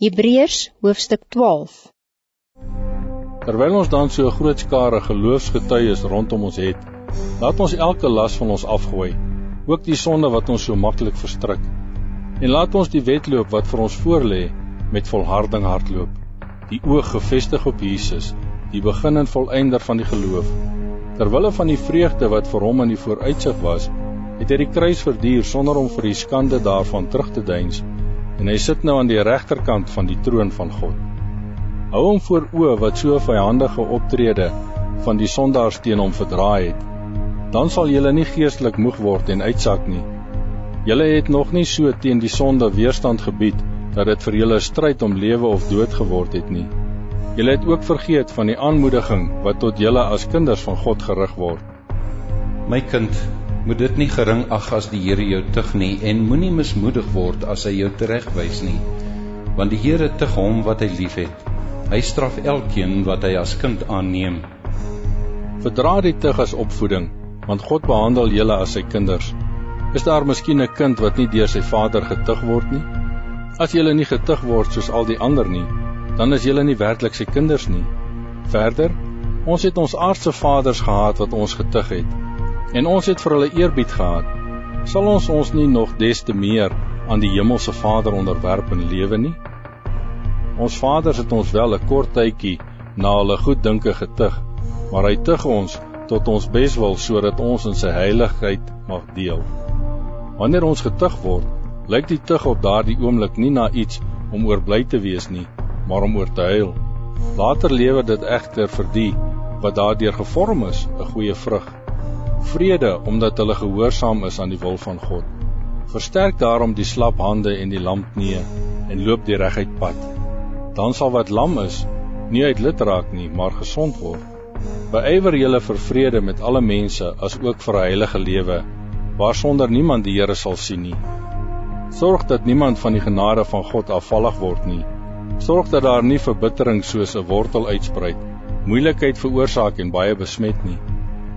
Hebreërs hoofstuk 12 Terwyl ons dan so 'n groot skare geloofsgetuies rondom ons het, laat ons elke las van ons afgooi, ook die sonde wat ons so maklik verstrik. En laat ons die wedloop wat vir ons voorlê met volharding hardloop, die oog gefestig op Jesus, die begin en volëinder van die geloof. Terwille van die vreugde wat vir hom in die vooruitsig was, het hy die kruis verduur sonder om vir die skande daarvan terug te deins en hy sit nou aan die regterkant van die troon van God. Hou hom voor oë wat so vyandige optrede van die sondaars teen hom verdraai het. Dan sal julle nie geestelik moeg word en uitsak nie. Julle het nog nie so teen die sonde weerstand gebied dat dit vir julle 'n stryd om lewe of dood geword het nie. Julle het ook vergeet van die aanmoediging wat tot julle as kinders van God gerig word. My kind, moet dit nie gering ag as die Here jou tug nie en moenie mismoedig word as hy jou teregwys nie. Want die Here tug hom wat hy liefhet. Hy straf elkeen wat hy as kind aanneem. Verdra die tug as opvoeding want God behandel julle as sy kinders. Is daar miskien 'n kind wat nie deur sy vader getug word nie? As julle nie getug word soos al die ander nie dan is julle nie werklik sy kinders nie. Verder ons het ons aardse vaders gehad wat ons getug het en ons het vir hulle eerbied gehad, sal ons ons nie nog des te meer aan die hemelse Vader onderwerp en lewe nie? Ons vaders het ons wel 'n kort tydjie na hulle goeddinke getug, maar hy tug ons tot ons beswil sodat ons in sy heiligheid mag deel. Wanneer ons getug word, lyk die tug op daardie oomblik nie na iets om oor bly te wees nie, maar om oor te huil. Later lewe dit egter vir die wat daardeur gevorm is, 'n goeie vrug vrede omdat hulle gehoorsaam is aan die wil van God. Versterk daarom die slap hande en die lamp knie en loop die reguit pad. Dan sal wat lam is nie uit lid raak nie, maar gesond word. Beywer julle vir vrede met alle mense as ook vir 'n heilige lewe waarsonder niemand die Here sal sien nie. Sorg dat niemand van die genade van God afvallig word nie. Sorg dat daar nie verbittering soos 'n wortel uitspruit, moeilikheid veroorsaak en baie besmet nie.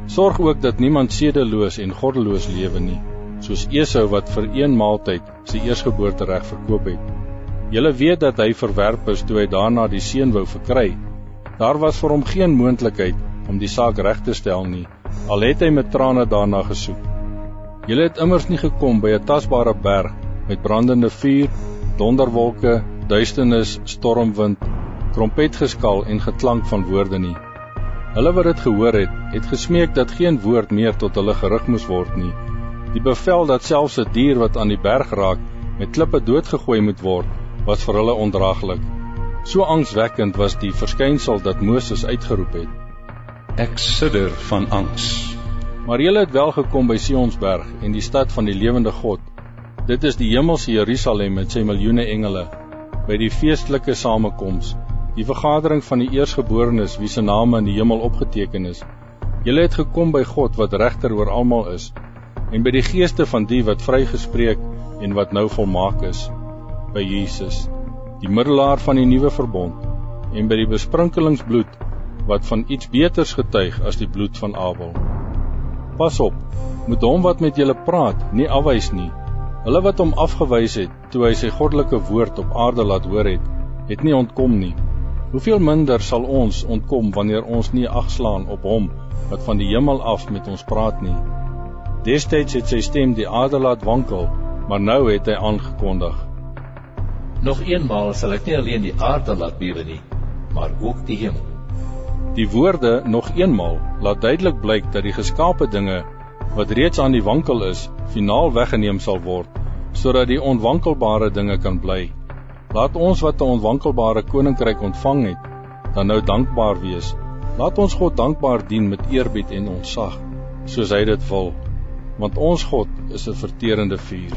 Sorg ook dat niemand sedeloos en goddeloos lewe nie, soos Esau wat vir een maaltyd sy eersgeboorte reg verkoop het. Julle weet dat hy verwerp is toe hy daarna die seun wou verkry. Daar was vir hom geen moontlikheid om die saak reg te stel nie, al het hy met trane daarna gesoek. Julle het immers nie gekom by 'n tasbare berg met brandende vuur, donderwolke, duisternis, stormwind, trompetgeskal en geklank van woorde nie. Hulle wat dit gehoor het, het gesmeek dat geen woord meer tot hulle gerig moes word nie. Die bevel dat selfs 'n dier wat aan die berg raak met klippe doodgegooi moet word, was vir hulle ondraaglik. So angswekkend was die verskynsel dat Moses uitgeroep het: Ek sidder van angs. Maar hulle het wel gekom by Sionsberg en die stad van die lewende God. Dit is die hemelse Jerusalem met sy miljoene engele by die feestelike samekoms die vergadering van die eersgeborenes wie se name in die hemel opgeteken is. Julle het gekom by God wat regter oor almal is en by die geeste van die wat vrygespreek en wat nou volmaak is by Jesus, die middelaar van die nuwe verbond en by die besprinkelingsbloed wat van iets beters getuig as die bloed van Abel. Pas op, moet hom wat met julle praat nie afwys nie. Hulle wat hom afgewys het toe hy sy goddelike woord op aarde laat hoor het, het nie ontkom nie. Hoeveel minder sal ons ontkom wanneer ons nie agslaan op hom wat van die hemel af met ons praat nie. Destyds het sy stem die aarde laat wankel, maar nou het hy aangekondig: Nog eenmaal sal ek nie alleen die aarde laat bewe nie, maar ook die hemel. Die woorde nog eenmaal laat duidelik blyk dat die geskaapte dinge wat reeds aan die wankel is, finaal weggeneem sal word sodat die onwankelbare dinge kan bly. Laat ons wat 'n onwankelbare koninkryk ontvang het, dan nou dankbaar wees. Laat ons God dankbaar dien met eerbied en ontzag, soos hy dit wil, want ons God is 'n verterende vuur.